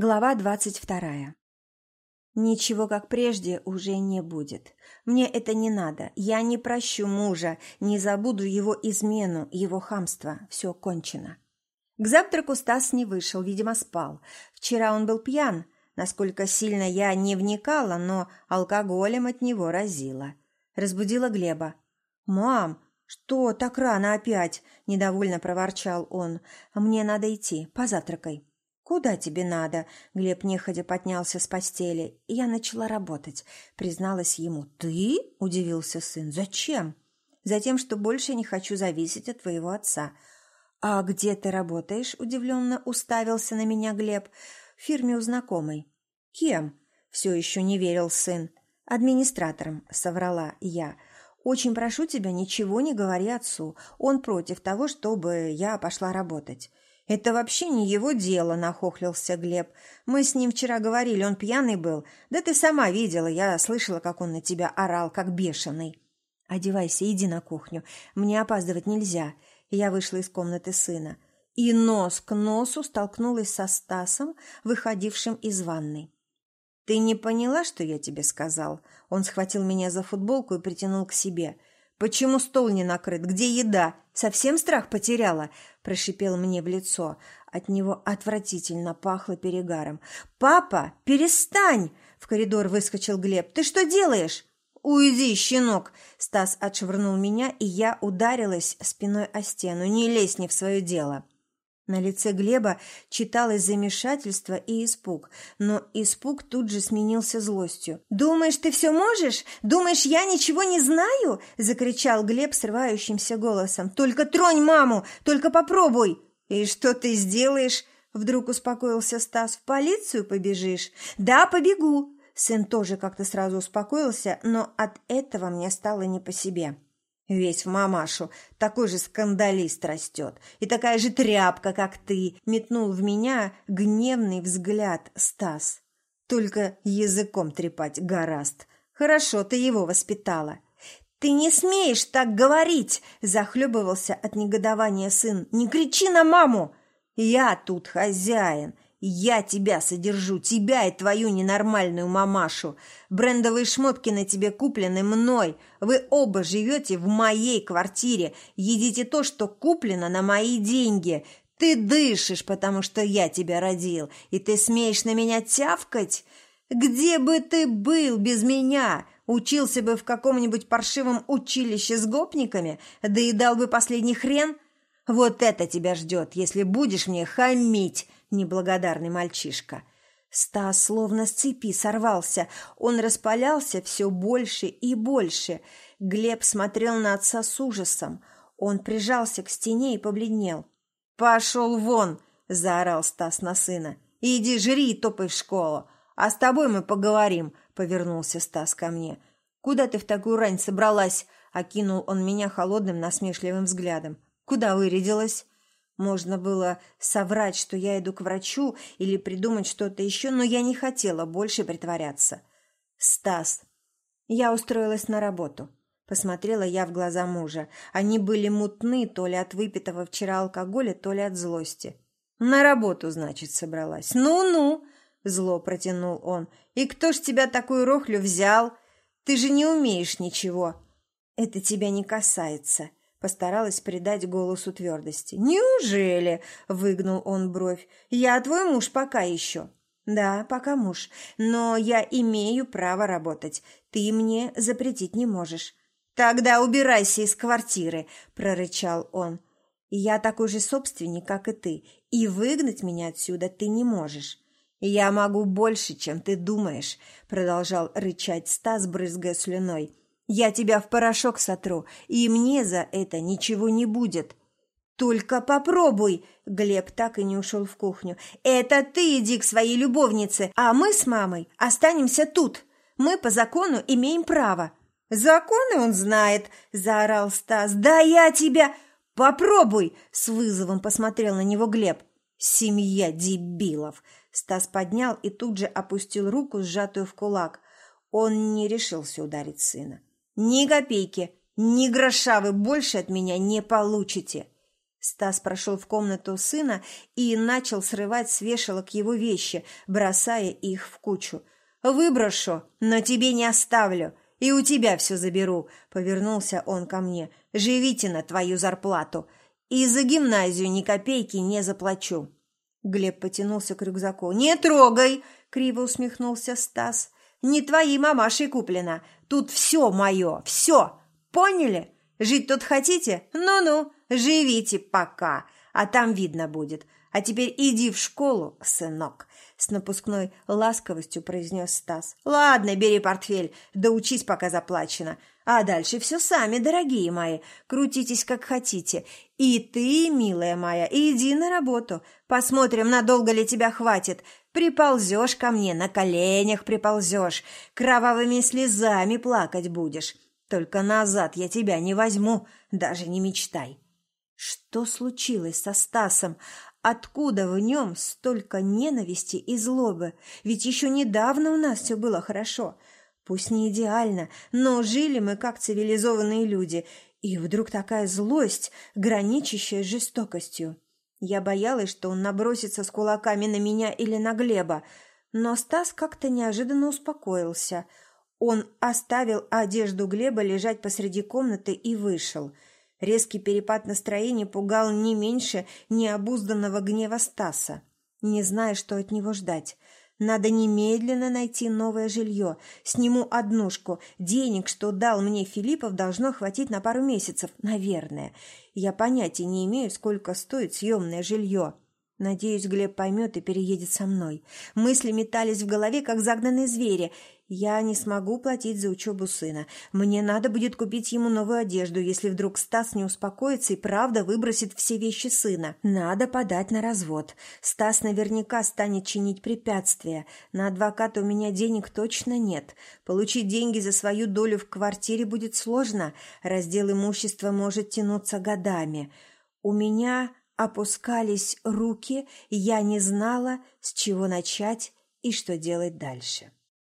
Глава двадцать вторая. Ничего, как прежде, уже не будет. Мне это не надо. Я не прощу мужа, не забуду его измену, его хамство. Все кончено. К завтраку Стас не вышел, видимо, спал. Вчера он был пьян. Насколько сильно я не вникала, но алкоголем от него разило. Разбудила Глеба. «Мам, что так рано опять?» – недовольно проворчал он. «Мне надо идти. Позавтракай». «Куда тебе надо?» Глеб неходя поднялся с постели. Я начала работать. Призналась ему. «Ты?» – удивился сын. «Зачем?» «Затем, что больше не хочу зависеть от твоего отца». «А где ты работаешь?» – удивленно уставился на меня Глеб. «В фирме у знакомой». «Кем?» – все еще не верил сын. «Администратором», – соврала я. «Очень прошу тебя, ничего не говори отцу. Он против того, чтобы я пошла работать». «Это вообще не его дело», – нахохлился Глеб. «Мы с ним вчера говорили, он пьяный был. Да ты сама видела, я слышала, как он на тебя орал, как бешеный». «Одевайся, иди на кухню. Мне опаздывать нельзя». Я вышла из комнаты сына. И нос к носу столкнулась со Стасом, выходившим из ванной. «Ты не поняла, что я тебе сказал?» Он схватил меня за футболку и притянул к себе – «Почему стол не накрыт? Где еда? Совсем страх потеряла?» – прошипел мне в лицо. От него отвратительно пахло перегаром. «Папа, перестань!» – в коридор выскочил Глеб. «Ты что делаешь?» «Уйди, щенок!» Стас отшвырнул меня, и я ударилась спиной о стену. «Не лезь не в свое дело!» На лице Глеба читалось замешательство и испуг, но испуг тут же сменился злостью. «Думаешь, ты все можешь? Думаешь, я ничего не знаю?» – закричал Глеб срывающимся голосом. «Только тронь маму! Только попробуй!» «И что ты сделаешь?» – вдруг успокоился Стас. «В полицию побежишь?» «Да, побегу!» Сын тоже как-то сразу успокоился, но от этого мне стало не по себе. Весь в мамашу, такой же скандалист растет, и такая же тряпка, как ты, метнул в меня гневный взгляд Стас. Только языком трепать гораст. Хорошо, ты его воспитала. «Ты не смеешь так говорить!» – захлебывался от негодования сын. «Не кричи на маму! Я тут хозяин, я тебя содержу, тебя и твою ненормальную мамашу. Брендовые шмотки на тебе куплены мной. Вы оба живете в моей квартире, едите то, что куплено на мои деньги. Ты дышишь, потому что я тебя родил, и ты смеешь на меня тявкать? Где бы ты был без меня? Учился бы в каком-нибудь паршивом училище с гопниками, да и дал бы последний хрен? Вот это тебя ждет, если будешь мне хамить» неблагодарный мальчишка. Стас словно с цепи сорвался. Он распалялся все больше и больше. Глеб смотрел на отца с ужасом. Он прижался к стене и побледнел. «Пошел вон!» – заорал Стас на сына. «Иди жри и топай в школу. А с тобой мы поговорим», – повернулся Стас ко мне. «Куда ты в такую рань собралась?» – окинул он меня холодным насмешливым взглядом. «Куда вырядилась?» Можно было соврать, что я иду к врачу или придумать что-то еще, но я не хотела больше притворяться. «Стас!» Я устроилась на работу. Посмотрела я в глаза мужа. Они были мутны то ли от выпитого вчера алкоголя, то ли от злости. «На работу, значит, собралась. Ну-ну!» — зло протянул он. «И кто ж тебя такую рохлю взял? Ты же не умеешь ничего!» «Это тебя не касается!» Постаралась придать голосу твердости. «Неужели?» – выгнул он бровь. «Я твой муж пока еще». «Да, пока муж. Но я имею право работать. Ты мне запретить не можешь». «Тогда убирайся из квартиры», – прорычал он. «Я такой же собственник, как и ты, и выгнать меня отсюда ты не можешь». «Я могу больше, чем ты думаешь», – продолжал рычать Стас, брызгая слюной. Я тебя в порошок сотру, и мне за это ничего не будет. Только попробуй. Глеб так и не ушел в кухню. Это ты иди к своей любовнице, а мы с мамой останемся тут. Мы по закону имеем право. Законы он знает, заорал Стас. Да я тебя попробуй, с вызовом посмотрел на него Глеб. Семья дебилов. Стас поднял и тут же опустил руку, сжатую в кулак. Он не решился ударить сына. Ни копейки, ни гроша вы больше от меня не получите. Стас прошел в комнату сына и начал срывать с вешалок его вещи, бросая их в кучу. «Выброшу, но тебе не оставлю, и у тебя все заберу», — повернулся он ко мне. «Живите на твою зарплату, и за гимназию ни копейки не заплачу». Глеб потянулся к рюкзаку. «Не трогай!» — криво усмехнулся Стас. «Не твоей мамашей куплено. Тут все мое, все. Поняли? Жить тут хотите? Ну-ну, живите пока, а там видно будет. А теперь иди в школу, сынок с напускной ласковостью произнес Стас. «Ладно, бери портфель, да учись, пока заплачено. А дальше все сами, дорогие мои. Крутитесь, как хотите. И ты, милая моя, иди на работу. Посмотрим, надолго ли тебя хватит. Приползешь ко мне, на коленях приползешь, кровавыми слезами плакать будешь. Только назад я тебя не возьму, даже не мечтай». Что случилось со Стасом? Откуда в нем столько ненависти и злобы? Ведь еще недавно у нас все было хорошо. Пусть не идеально, но жили мы как цивилизованные люди. И вдруг такая злость, граничащая с жестокостью. Я боялась, что он набросится с кулаками на меня или на Глеба. Но Стас как-то неожиданно успокоился. Он оставил одежду Глеба лежать посреди комнаты и вышел – Резкий перепад настроения пугал не меньше необузданного гнева Стаса. Не зная, что от него ждать. Надо немедленно найти новое жилье. Сниму однушку. Денег, что дал мне Филиппов, должно хватить на пару месяцев, наверное. Я понятия не имею, сколько стоит съемное жилье. Надеюсь, Глеб поймет и переедет со мной. Мысли метались в голове, как загнанные звери. Я не смогу платить за учебу сына. Мне надо будет купить ему новую одежду, если вдруг Стас не успокоится и правда выбросит все вещи сына. Надо подать на развод. Стас наверняка станет чинить препятствия. На адвоката у меня денег точно нет. Получить деньги за свою долю в квартире будет сложно. Раздел имущества может тянуться годами. У меня опускались руки, я не знала, с чего начать и что делать дальше.